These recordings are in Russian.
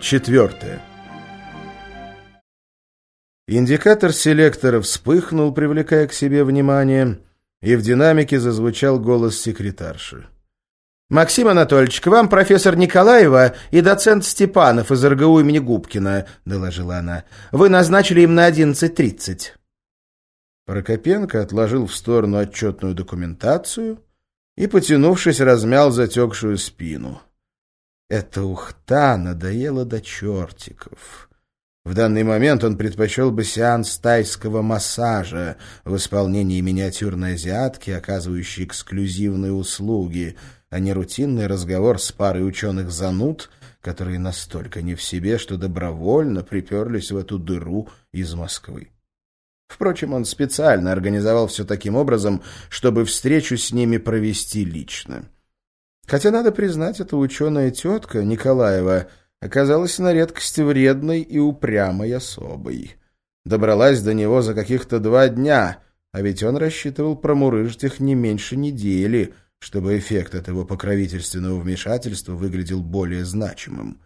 Четвертое. Индикатор селектора вспыхнул, привлекая к себе внимание, и в динамике зазвучал голос секретарши. «Максим Анатольевич, к вам профессор Николаева и доцент Степанов из РГУ имени Губкина», — доложила она. «Вы назначили им на 11.30». Прокопенко отложил в сторону отчетную документацию и, потянувшись, размял затекшую спину. Эта ухта надоела до чертиков. В данный момент он предпочел бы сеанс тайского массажа в исполнении миниатюрной азиатки, оказывающей эксклюзивные услуги, а не рутинный разговор с парой ученых-зануд, которые настолько не в себе, что добровольно приперлись в эту дыру из Москвы. Впрочем, он специально организовал все таким образом, чтобы встречу с ними провести лично. Хотя, надо признать, эта ученая тетка Николаева оказалась на редкость вредной и упрямой особой. Добралась до него за каких-то два дня, а ведь он рассчитывал промурыжить их не меньше недели, чтобы эффект этого покровительственного вмешательства выглядел более значимым.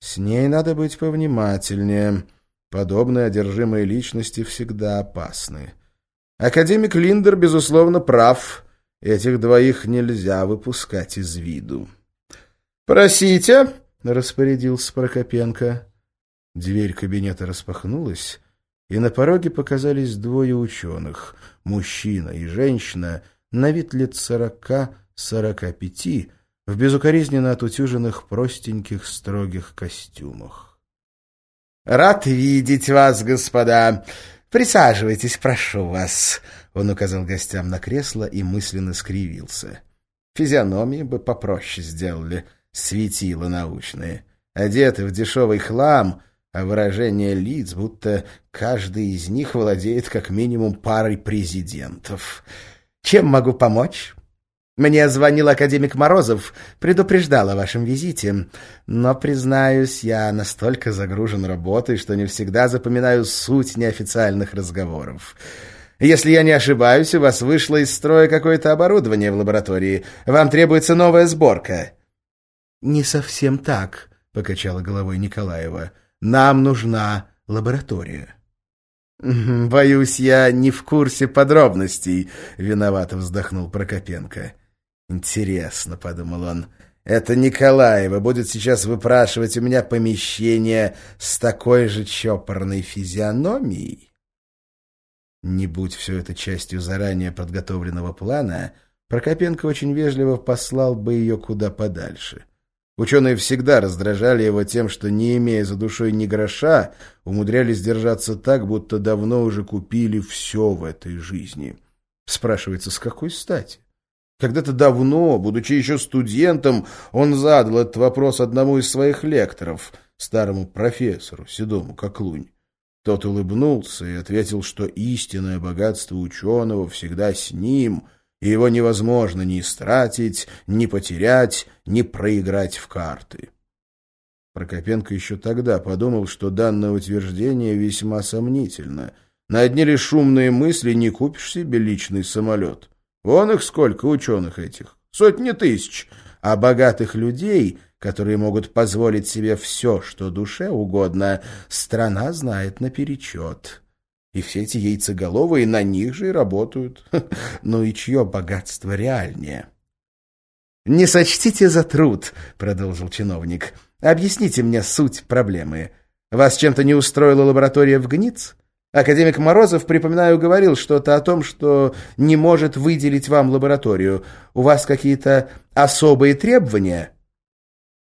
С ней надо быть повнимательнее — Подобные одержимые личности всегда опасны. Академик Линдер, безусловно, прав. Этих двоих нельзя выпускать из виду. «Просите!» — распорядился Прокопенко. Дверь кабинета распахнулась, и на пороге показались двое ученых, мужчина и женщина, на вид лет сорока-сорока пяти, в безукоризненно отутюженных простеньких строгих костюмах. «Рад видеть вас, господа. Присаживайтесь, прошу вас». Он указал гостям на кресло и мысленно скривился. Физиономии бы попроще сделали, светило научные. Одеты в дешевый хлам, а выражение лиц, будто каждый из них владеет как минимум парой президентов. «Чем могу помочь?» Мне звонил академик Морозов, предупреждал о вашем визите. Но, признаюсь, я настолько загружен работой, что не всегда запоминаю суть неофициальных разговоров. Если я не ошибаюсь, у вас вышло из строя какое-то оборудование в лаборатории. Вам требуется новая сборка». «Не совсем так», — покачала головой Николаева. «Нам нужна лаборатория». «Боюсь, я не в курсе подробностей», — виновато вздохнул Прокопенко. «Интересно», — подумал он, — «это Николаева будет сейчас выпрашивать у меня помещение с такой же чопорной физиономией?» Не будь все это частью заранее подготовленного плана, Прокопенко очень вежливо послал бы ее куда подальше. Ученые всегда раздражали его тем, что, не имея за душой ни гроша, умудрялись держаться так, будто давно уже купили все в этой жизни. Спрашивается, с какой стати? Когда-то давно, будучи еще студентом, он задал этот вопрос одному из своих лекторов, старому профессору, седому как лунь. Тот улыбнулся и ответил, что истинное богатство ученого всегда с ним, и его невозможно ни истратить, ни потерять, ни проиграть в карты. Прокопенко еще тогда подумал, что данное утверждение весьма сомнительно. На одни лишь шумные мысли не купишь себе личный самолет. Вон их сколько, ученых этих. Сотни тысяч. А богатых людей, которые могут позволить себе все, что душе угодно, страна знает наперечет. И все эти яйцеголовые на них же и работают. Ну и чье богатство реальнее? «Не сочтите за труд», — продолжил чиновник. «Объясните мне суть проблемы. Вас чем-то не устроила лаборатория в Гниц? Академик Морозов, припоминаю, говорил что-то о том, что не может выделить вам лабораторию. У вас какие-то особые требования?»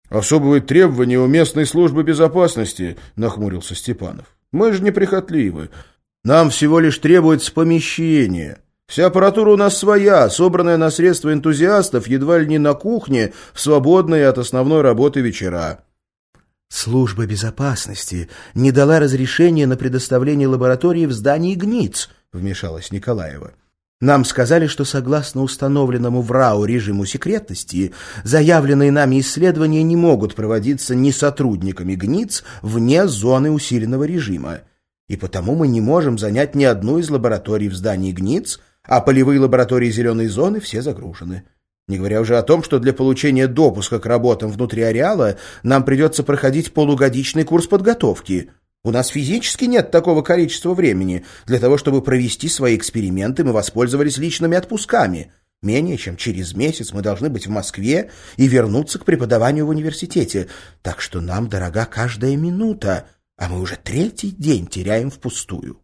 «Особые требования у местной службы безопасности», — нахмурился Степанов. «Мы же неприхотливы. Нам всего лишь требуется помещение. Вся аппаратура у нас своя, собранная на средства энтузиастов едва ли не на кухне в свободные от основной работы вечера». Служба безопасности не дала разрешения на предоставление лаборатории в здании ГНИЦ, вмешалась Николаева. Нам сказали, что согласно установленному в РАО режиму секретности, заявленные нами исследования не могут проводиться ни сотрудниками ГНИЦ вне зоны усиленного режима. И потому мы не можем занять ни одну из лабораторий в здании ГНИЦ, а полевые лаборатории зеленой зоны все загружены. Не говоря уже о том, что для получения допуска к работам внутри ареала нам придется проходить полугодичный курс подготовки. У нас физически нет такого количества времени. Для того, чтобы провести свои эксперименты, мы воспользовались личными отпусками. Менее чем через месяц мы должны быть в Москве и вернуться к преподаванию в университете. Так что нам дорога каждая минута, а мы уже третий день теряем впустую.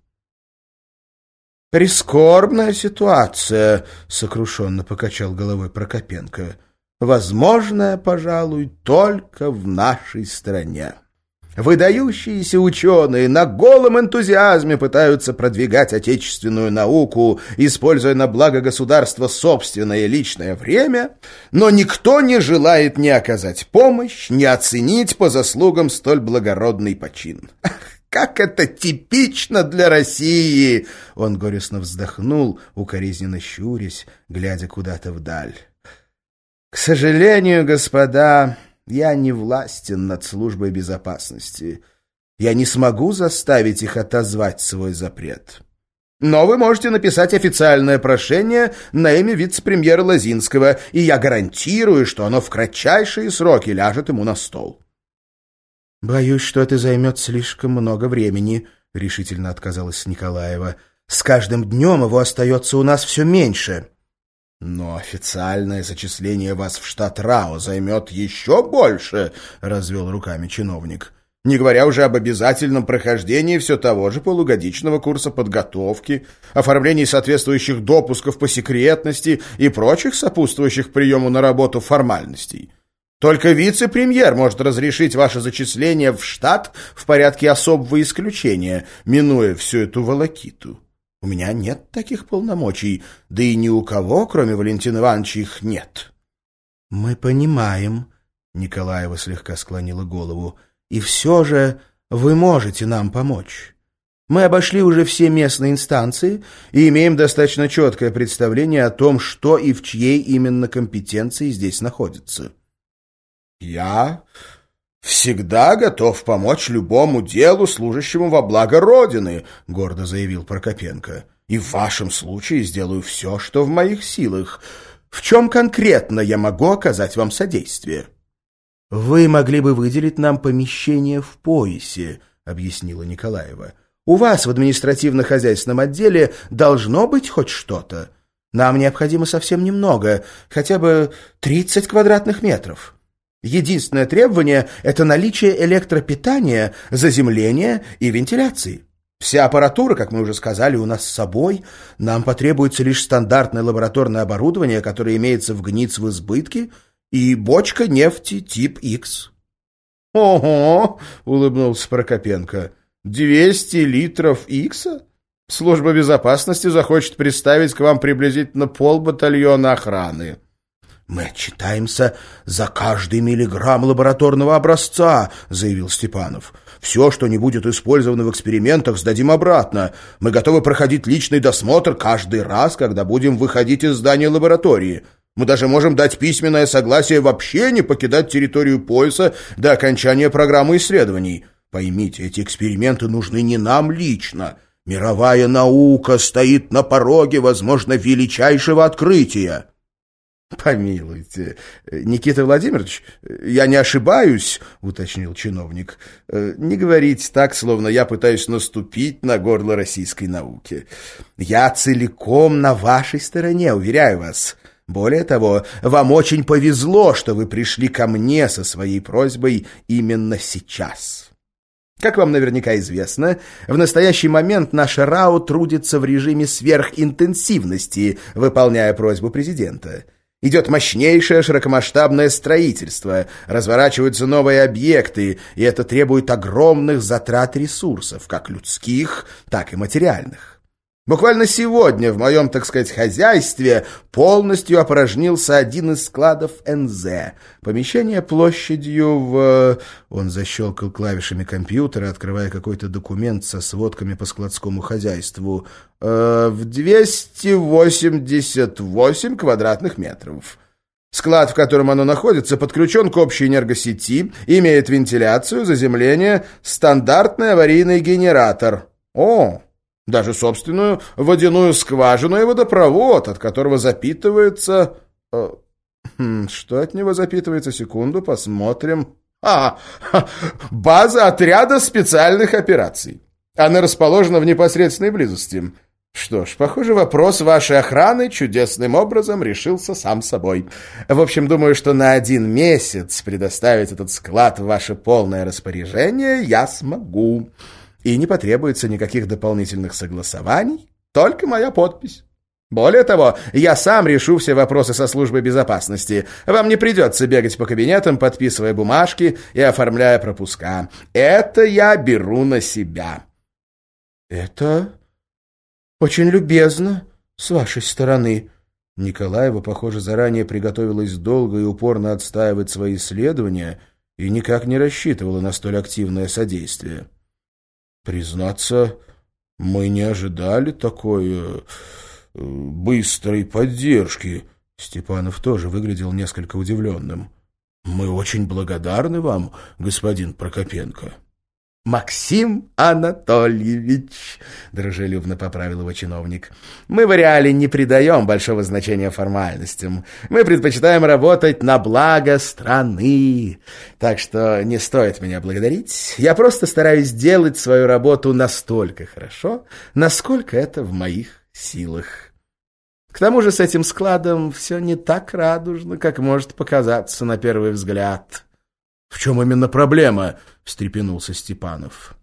«Прискорбная ситуация», — сокрушенно покачал головой Прокопенко. «Возможная, пожалуй, только в нашей стране». Выдающиеся ученые на голом энтузиазме пытаются продвигать отечественную науку, используя на благо государства собственное личное время, но никто не желает ни оказать помощь, ни оценить по заслугам столь благородный почин. Как это типично для России!» Он горестно вздохнул, укоризненно щурясь, глядя куда-то вдаль. «К сожалению, господа, я не властен над службой безопасности. Я не смогу заставить их отозвать свой запрет. Но вы можете написать официальное прошение на имя вице-премьера Лозинского, и я гарантирую, что оно в кратчайшие сроки ляжет ему на стол. «Боюсь, что это займет слишком много времени», — решительно отказалась Николаева. «С каждым днем его остается у нас все меньше». «Но официальное зачисление вас в штат РАО займет еще больше», — развел руками чиновник. «Не говоря уже об обязательном прохождении все того же полугодичного курса подготовки, оформлении соответствующих допусков по секретности и прочих сопутствующих приему на работу формальностей». Только вице-премьер может разрешить ваше зачисление в штат в порядке особого исключения, минуя всю эту волокиту. У меня нет таких полномочий, да и ни у кого, кроме Валентина Ивановича, их нет. — Мы понимаем, — Николаева слегка склонила голову, — и все же вы можете нам помочь. Мы обошли уже все местные инстанции и имеем достаточно четкое представление о том, что и в чьей именно компетенции здесь находится. — Я всегда готов помочь любому делу, служащему во благо Родины, — гордо заявил Прокопенко. — И в вашем случае сделаю все, что в моих силах. В чем конкретно я могу оказать вам содействие? — Вы могли бы выделить нам помещение в поясе, — объяснила Николаева. — У вас в административно-хозяйственном отделе должно быть хоть что-то. Нам необходимо совсем немного, хотя бы 30 квадратных метров. — Единственное требование – это наличие электропитания, заземления и вентиляции. Вся аппаратура, как мы уже сказали, у нас с собой. Нам потребуется лишь стандартное лабораторное оборудование, которое имеется в ГНИЦ в избытке, и бочка нефти тип X. «Ого!» — улыбнулся Прокопенко. «Двести литров Икса? Служба безопасности захочет представить к вам приблизительно полбатальона охраны». «Мы отчитаемся за каждый миллиграмм лабораторного образца», — заявил Степанов. «Все, что не будет использовано в экспериментах, сдадим обратно. Мы готовы проходить личный досмотр каждый раз, когда будем выходить из здания лаборатории. Мы даже можем дать письменное согласие вообще не покидать территорию пояса до окончания программы исследований. Поймите, эти эксперименты нужны не нам лично». Мировая наука стоит на пороге, возможно, величайшего открытия. «Помилуйте, Никита Владимирович, я не ошибаюсь», — уточнил чиновник. «Не говорите так, словно я пытаюсь наступить на горло российской науки. Я целиком на вашей стороне, уверяю вас. Более того, вам очень повезло, что вы пришли ко мне со своей просьбой именно сейчас». Как вам наверняка известно, в настоящий момент наша РАО трудится в режиме сверхинтенсивности, выполняя просьбу президента — Идет мощнейшее широкомасштабное строительство, разворачиваются новые объекты, и это требует огромных затрат ресурсов, как людских, так и материальных. Буквально сегодня в моем, так сказать, хозяйстве полностью опорожнился один из складов НЗ. Помещение площадью в... Он защелкал клавишами компьютера, открывая какой-то документ со сводками по складскому хозяйству. Э, в 288 квадратных метров. Склад, в котором оно находится, подключен к общей энергосети, имеет вентиляцию, заземление, стандартный аварийный генератор. О, даже собственную водяную скважину и водопровод, от которого запитывается... Э, Хм, что от него запитывается? Секунду, посмотрим. А, база отряда специальных операций. Она расположена в непосредственной близости. Что ж, похоже, вопрос вашей охраны чудесным образом решился сам собой. В общем, думаю, что на один месяц предоставить этот склад в ваше полное распоряжение я смогу. И не потребуется никаких дополнительных согласований, только моя подпись. Более того, я сам решу все вопросы со службой безопасности. Вам не придется бегать по кабинетам, подписывая бумажки и оформляя пропуска. Это я беру на себя. Это «Очень любезно с вашей стороны». Николаева, похоже, заранее приготовилась долго и упорно отстаивать свои исследования и никак не рассчитывала на столь активное содействие. «Признаться, мы не ожидали такой э, быстрой поддержки». Степанов тоже выглядел несколько удивленным. «Мы очень благодарны вам, господин Прокопенко». Максим Анатольевич, дружелюбно поправил его чиновник. Мы в реале не придаем большого значения формальностям. Мы предпочитаем работать на благо страны. Так что не стоит меня благодарить. Я просто стараюсь делать свою работу настолько хорошо, насколько это в моих силах. К тому же с этим складом все не так радужно, как может показаться на первый взгляд. «В чем именно проблема?» — встрепенулся Степанов.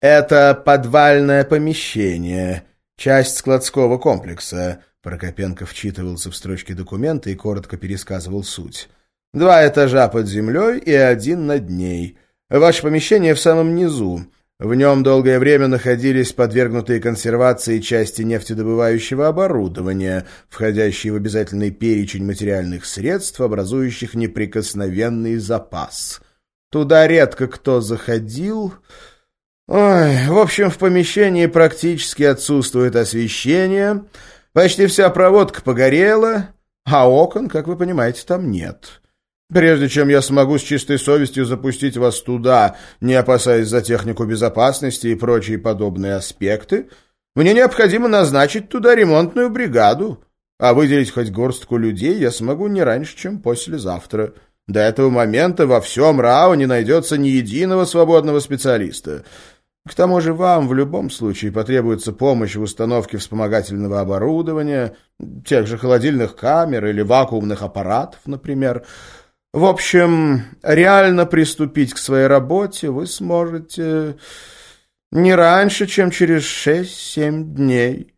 «Это подвальное помещение, часть складского комплекса», — Прокопенко вчитывался в строчки документа и коротко пересказывал суть. «Два этажа под землей и один над ней. Ваше помещение в самом низу. В нем долгое время находились подвергнутые консервации части нефтедобывающего оборудования, входящие в обязательный перечень материальных средств, образующих неприкосновенный запас». Туда редко кто заходил. Ой, в общем, в помещении практически отсутствует освещение, почти вся проводка погорела, а окон, как вы понимаете, там нет. Прежде чем я смогу с чистой совестью запустить вас туда, не опасаясь за технику безопасности и прочие подобные аспекты, мне необходимо назначить туда ремонтную бригаду, а выделить хоть горстку людей я смогу не раньше, чем послезавтра». До этого момента во всем РАО не найдется ни единого свободного специалиста. К тому же вам в любом случае потребуется помощь в установке вспомогательного оборудования, тех же холодильных камер или вакуумных аппаратов, например. В общем, реально приступить к своей работе вы сможете не раньше, чем через шесть-семь дней.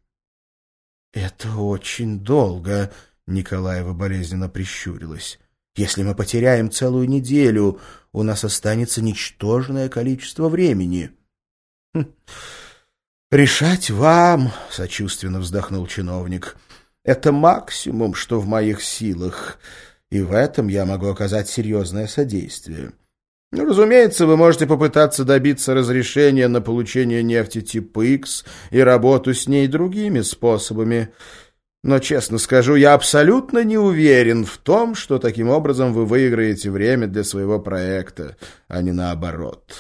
— Это очень долго, — Николаева болезненно прищурилась. Если мы потеряем целую неделю, у нас останется ничтожное количество времени. Хм. «Решать вам», — сочувственно вздохнул чиновник, — «это максимум, что в моих силах, и в этом я могу оказать серьезное содействие». Ну, разумеется, вы можете попытаться добиться разрешения на получение нефти типа X и работу с ней другими способами. Но, честно скажу, я абсолютно не уверен в том, что таким образом вы выиграете время для своего проекта, а не наоборот.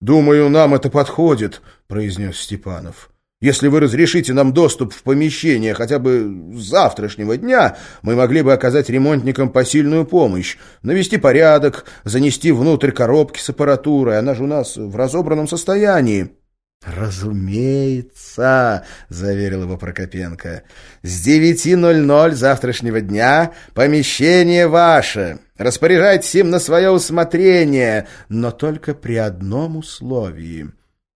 «Думаю, нам это подходит», — произнес Степанов. «Если вы разрешите нам доступ в помещение хотя бы завтрашнего дня, мы могли бы оказать ремонтникам посильную помощь, навести порядок, занести внутрь коробки с аппаратурой, она же у нас в разобранном состоянии». «Разумеется», — заверил его Прокопенко. «С девяти ноль ноль завтрашнего дня помещение ваше. Распоряжайтесь им на свое усмотрение, но только при одном условии.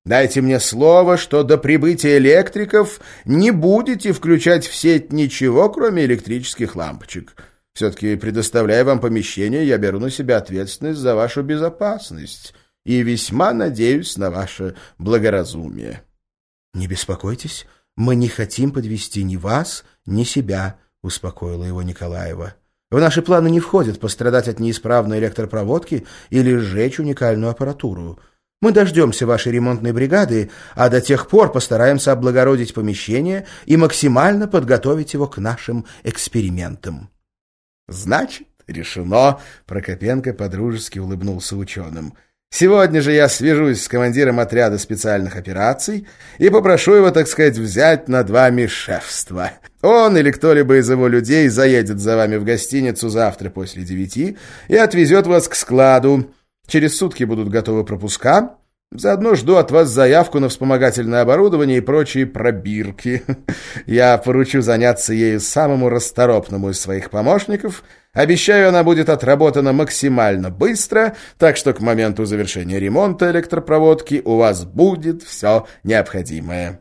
Дайте мне слово, что до прибытия электриков не будете включать в сеть ничего, кроме электрических лампочек. Все-таки, предоставляя вам помещение, я беру на себя ответственность за вашу безопасность» и весьма надеюсь на ваше благоразумие. — Не беспокойтесь, мы не хотим подвести ни вас, ни себя, — успокоила его Николаева. — В наши планы не входит пострадать от неисправной электропроводки или сжечь уникальную аппаратуру. Мы дождемся вашей ремонтной бригады, а до тех пор постараемся облагородить помещение и максимально подготовить его к нашим экспериментам. — Значит, решено, — Прокопенко подружески улыбнулся ученым, — Сегодня же я свяжусь с командиром отряда специальных операций и попрошу его, так сказать, взять над вами шефство. Он или кто-либо из его людей заедет за вами в гостиницу завтра после девяти и отвезет вас к складу. Через сутки будут готовы пропуска. Заодно жду от вас заявку на вспомогательное оборудование и прочие пробирки. Я поручу заняться ею самому расторопному из своих помощников. Обещаю, она будет отработана максимально быстро, так что к моменту завершения ремонта электропроводки у вас будет все необходимое.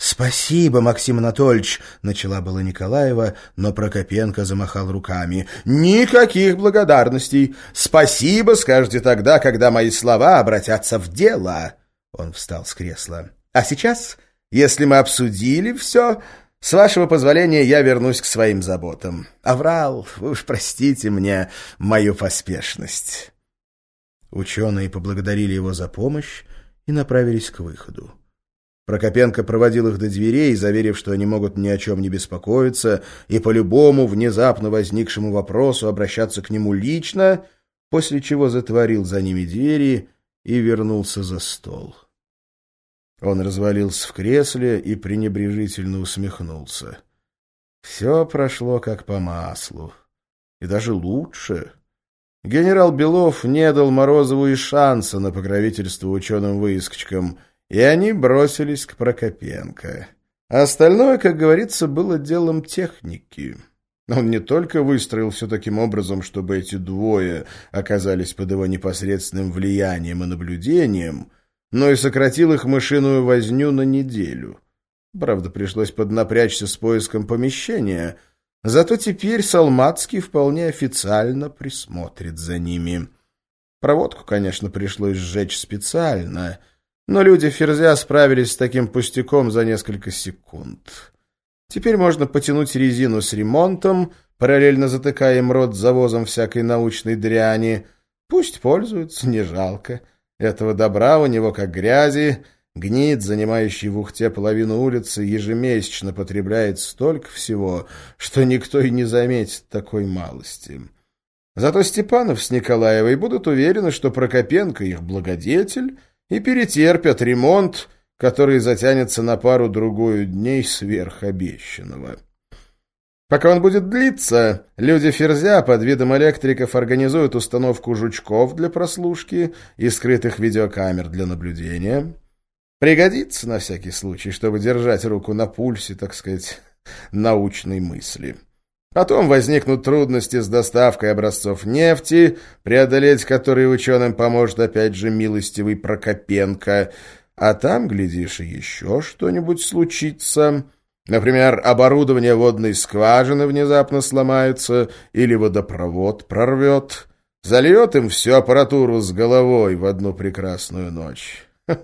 «Спасибо, Максим Анатольевич!» — начала была Николаева, но Прокопенко замахал руками. «Никаких благодарностей! Спасибо скажете тогда, когда мои слова обратятся в дело!» Он встал с кресла. «А сейчас, если мы обсудили все, с вашего позволения я вернусь к своим заботам. Аврал, вы уж простите мне мою поспешность». Ученые поблагодарили его за помощь и направились к выходу. Прокопенко проводил их до дверей, заверив, что они могут ни о чем не беспокоиться и по любому внезапно возникшему вопросу обращаться к нему лично, после чего затворил за ними двери и вернулся за стол. Он развалился в кресле и пренебрежительно усмехнулся. Все прошло как по маслу. И даже лучше. Генерал Белов не дал Морозову и шанса на покровительство ученым-выискочкам — и они бросились к Прокопенко. Остальное, как говорится, было делом техники. Он не только выстроил все таким образом, чтобы эти двое оказались под его непосредственным влиянием и наблюдением, но и сократил их мышиную возню на неделю. Правда, пришлось поднапрячься с поиском помещения, зато теперь Салмацкий вполне официально присмотрит за ними. Проводку, конечно, пришлось сжечь специально — но люди Ферзя справились с таким пустяком за несколько секунд. Теперь можно потянуть резину с ремонтом, параллельно затыкая им рот завозом всякой научной дряни. Пусть пользуются, не жалко. Этого добра у него как грязи. Гнид, занимающий в Ухте половину улицы, ежемесячно потребляет столько всего, что никто и не заметит такой малости. Зато Степанов с Николаевой будут уверены, что Прокопенко их благодетель — и перетерпят ремонт, который затянется на пару-другую дней сверх обещанного. Пока он будет длиться, люди Ферзя под видом электриков организуют установку жучков для прослушки и скрытых видеокамер для наблюдения. Пригодится на всякий случай, чтобы держать руку на пульсе, так сказать, научной мысли. Потом возникнут трудности с доставкой образцов нефти, преодолеть которые ученым поможет опять же милостивый Прокопенко. А там, глядишь, и еще что-нибудь случится. Например, оборудование водной скважины внезапно сломается или водопровод прорвет. Зальет им всю аппаратуру с головой в одну прекрасную ночь.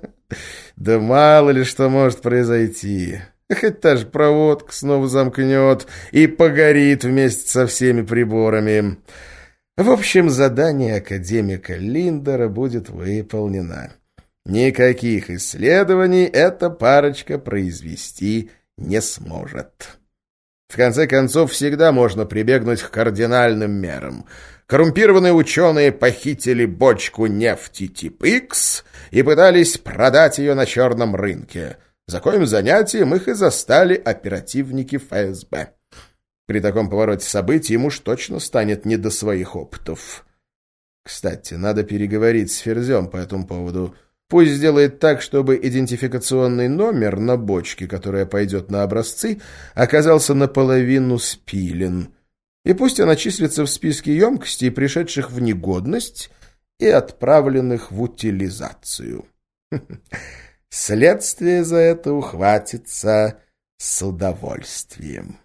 Да мало ли что может произойти. Хоть та же проводка снова замкнет и погорит вместе со всеми приборами. В общем, задание академика Линдера будет выполнено. Никаких исследований эта парочка произвести не сможет. В конце концов, всегда можно прибегнуть к кардинальным мерам. Коррумпированные ученые похитили бочку нефти тип X и пытались продать ее на черном рынке — за коим занятием их и застали оперативники ФСБ. При таком повороте событий ему уж точно станет не до своих опытов. Кстати, надо переговорить с Ферзем по этому поводу. Пусть сделает так, чтобы идентификационный номер на бочке, которая пойдет на образцы, оказался наполовину спилен. И пусть она числится в списке емкостей, пришедших в негодность и отправленных в утилизацию. Следствие за это ухватится с удовольствием.